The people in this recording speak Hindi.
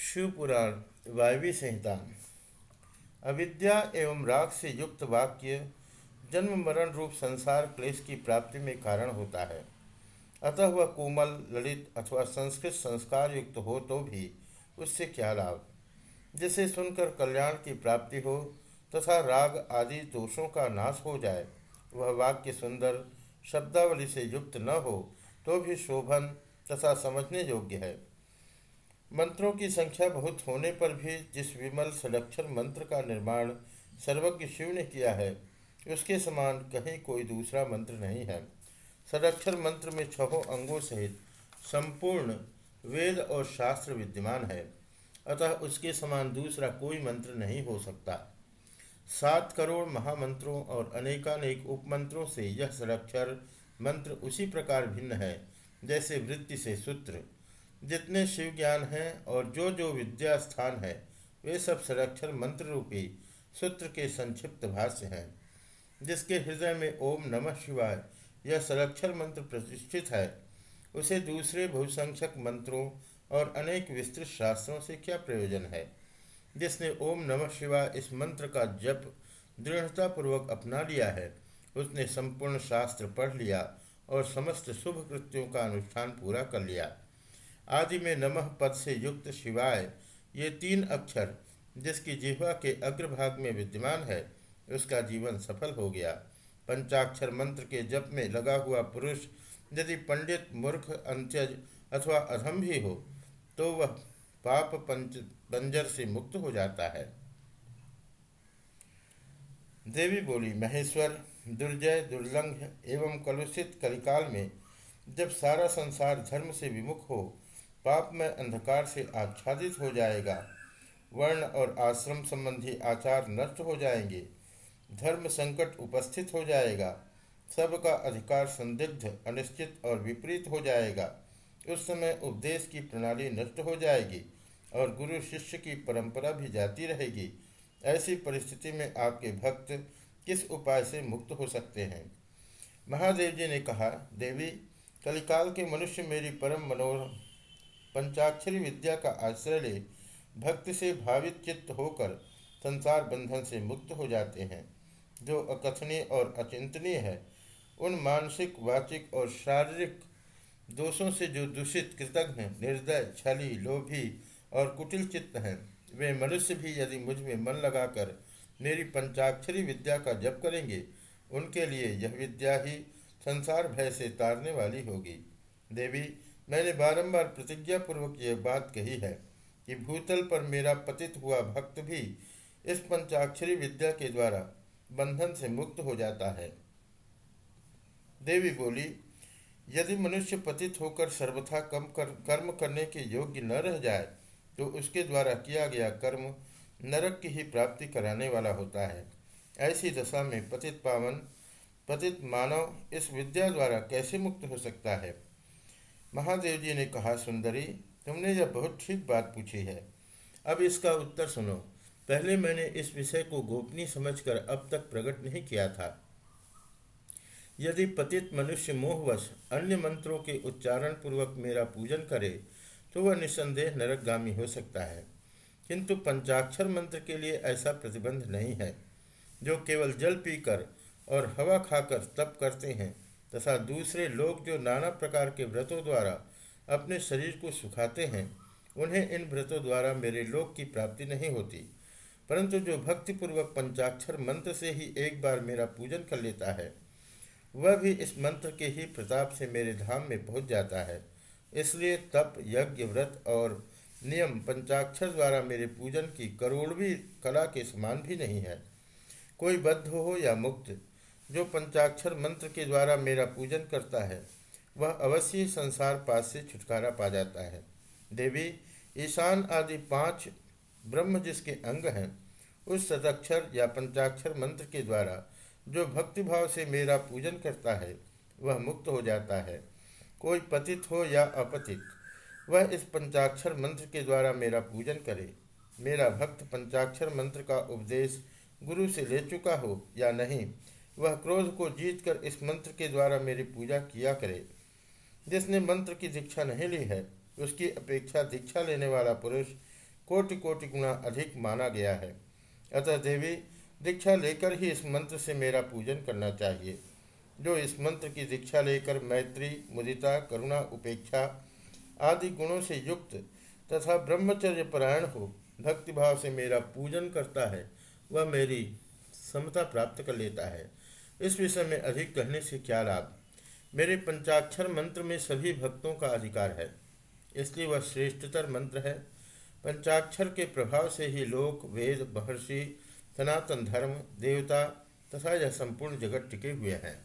शिवपुराण वायवी संहिता। अविद्या एवं राग से युक्त वाक्य जन्म मरण रूप संसार क्लेश की प्राप्ति में कारण होता है। अतः वह कोमल, ललित अथवा संस्कृत संस्कार युक्त हो तो भी उससे क्या लाभ? जिसे सुनकर कल्याण की प्राप्ति हो तथा राग आदि दोषों का नाश हो जाए, वह वाक्य सुंदर, शब्दावली से युक्त न हो तो भी शोभन तथा समझने योग्य है। मंत्रों की संख्या बहुत होने पर भी जिस विमल सलक्षण मंत्र का निर्माण सर्वज्ञ शिव ने किया है, उसके समान कहीं कोई दूसरा मंत्र नहीं है। सदक्षर मंत्र में छहों अंगों सहित संपूर्ण वेद और शास्त्र विद्यमान है। अतः उसके समान दूसरा कोई मंत्र नहीं हो सकता। सात करोड़ महामंत्रों और अनेकानेक उपमंत्रों से यह सदक्षर मंत्र उसी प्रकार भिन्न है, जैसे वृत्ति से सूत्र। जितने शिव ज्ञान हैं और जो जो विद्या स्थान है, वे सब संरक्षण मंत्र रूपी सूत्र के संक्षिप्त भाष्य हैं, जिसके हृदय में ओम नमः शिवाय यह संरक्षण मंत्र प्रतिष्ठित है। उसे दूसरे बहुसंख्यक मंत्रों और अनेक विस्तृत शास्त्रों से क्या प्रयोजन है? जिसने ओम नमः शिवाय इस मंत्र का जप दृढ़तापूर्वक अपना लिया है, उसने संपूर्ण शास्त्र पढ़ लिया और समस्त शुभ कृत्यों का अनुष्ठान पूरा कर लिया। आदि में नमः पद से युक्त शिवाय, ये तीन अक्षर, जिसकी जिह्वा के अग्रभाग में विद्यमान है, उसका जीवन सफल हो गया। पंचाक्षर मंत्र के जप में लगा हुआ पुरुष, यदि पंडित, मूर्ख, अंत्यज अथवा अधम भी हो तो वह पाप पंच, बंजर से मुक्त हो जाता है। देवी बोली, महेश्वर, दुर्जय, दुर्लंघ एवं कलुषित कलिकाल में जब सारा संसार धर्म से विमुख हो पाप में अंधकार से आच्छादित हो जाएगा। वर्ण और आश्रम संबंधी आचार नष्ट हो जाएँगे। धर्म संकट उपस्थित हो जाएगा। सबका अधिकार संदिग्ध, अनिश्चित और विपरीत हो जाएगा। उस समय उपदेश की प्रणाली नष्ट हो जाएगी और गुरु शिष्य की परंपरा भी जाती रहेगी। ऐसी परिस्थिति में आपके भक्त किस उपाय से मुक्त हो सकते हैं? महादेव जी ने कहा, देवी, कलिकाल के मनुष्य मेरी परम मनोरम पंचाक्षरी विद्या का आश्रय ले भक्ति से भावित चित्त होकर संसार बंधन से मुक्त हो जाते हैं। जो अकथनीय और अचिंतनीय है, उन मानसिक, वाचिक और शारीरिक दोषों से जो दूषित, कृतज्ञ, निर्दय, छली, लोभी और कुटिल चित्त हैं, वे मनुष्य भी यदि मुझमें मन लगाकर मेरी पंचाक्षरी विद्या का जप करेंगे, उनके लिए यह विद्या ही संसार भय से तारने वाली होगी। देवी मैंने बारंबार प्रतिज्ञा पूर्वक यह बात कही है कि भूतल पर मेरा पतित हुआ भक्त भी इस पंचाक्षरी विद्या के द्वारा बंधन से मुक्त हो जाता है। देवी बोली, यदि मनुष्य पतित होकर सर्वथा कम कर, कर्म करने के योग्य न रह जाए तो उसके द्वारा किया गया कर्म नरक की ही प्राप्ति कराने वाला होता है। ऐसी दशा में पतित पावन, पतित मानव इस विद्या द्वारा कैसे मुक्त हो सकता है? महादेव जी ने कहा, सुंदरी, तुमने यह बहुत ठीक बात पूछी है। अब इसका उत्तर सुनो। पहले मैंने इस विषय को गोपनीय समझकर अब तक प्रकट नहीं किया था। यदि पतित मनुष्य मोहवश अन्य मंत्रों के उच्चारण पूर्वक मेरा पूजन करे तो वह निस्संदेह नरकगामी हो सकता है। किंतु पंचाक्षर मंत्र के लिए ऐसा प्रतिबंध नहीं है। जो केवल जल पीकर और हवा खाकर तप करते हैं तथा दूसरे लोग जो नाना प्रकार के व्रतों द्वारा अपने शरीर को सुखाते हैं, उन्हें इन व्रतों द्वारा मेरे लोक की प्राप्ति नहीं होती। परंतु जो भक्तिपूर्वक पंचाक्षर मंत्र से ही एक बार मेरा पूजन कर लेता है, वह भी इस मंत्र के ही प्रताप से मेरे धाम में पहुँच जाता है। इसलिए तप, यज्ञ, व्रत और नियम पंचाक्षर द्वारा मेरे पूजन की करोड़वी कला के समान भी नहीं है। कोई बद्ध हो या मुक्त जो पंचाक्षर मंत्र के द्वारा मेरा पूजन करता है, वह अवश्य संसार पास से छुटकारा पा जाता है। देवी, ईशान आदि पाँच ब्रह्म जिसके अंग हैं, उस सदक्षर या पंचाक्षर मंत्र के द्वारा जो भक्तिभाव से मेरा पूजन करता है, वह मुक्त हो जाता है। कोई पतित हो या अपतित, वह इस पंचाक्षर मंत्र के द्वारा मेरा पूजन करे। मेरा भक्त पंचाक्षर मंत्र का उपदेश गुरु से ले चुका हो या नहीं वह क्रोध को जीतकर इस मंत्र के द्वारा मेरी पूजा किया करे। जिसने मंत्र की दीक्षा नहीं ली है, उसकी अपेक्षा दीक्षा लेने वाला पुरुष कोटि कोटि गुणा अधिक माना गया है। अतः देवी, दीक्षा लेकर ही इस मंत्र से मेरा पूजन करना चाहिए। जो इस मंत्र की दीक्षा लेकर मैत्री, मुदिता, करुणा, उपेक्षा आदि गुणों से युक्त तथा ब्रह्मचर्य परायण हो, भक्तिभाव से मेरा पूजन करता है, वह मेरी समता प्राप्त कर लेता है। इस विषय में अधिक कहने से क्या लाभ? मेरे पंचाक्षर मंत्र में सभी भक्तों का अधिकार है, इसलिए वह श्रेष्ठतर मंत्र है। पंचाक्षर के प्रभाव से ही लोक, वेद, महर्षि, सनातन धर्म, देवता तथा यह संपूर्ण जगत टिके हुए हैं।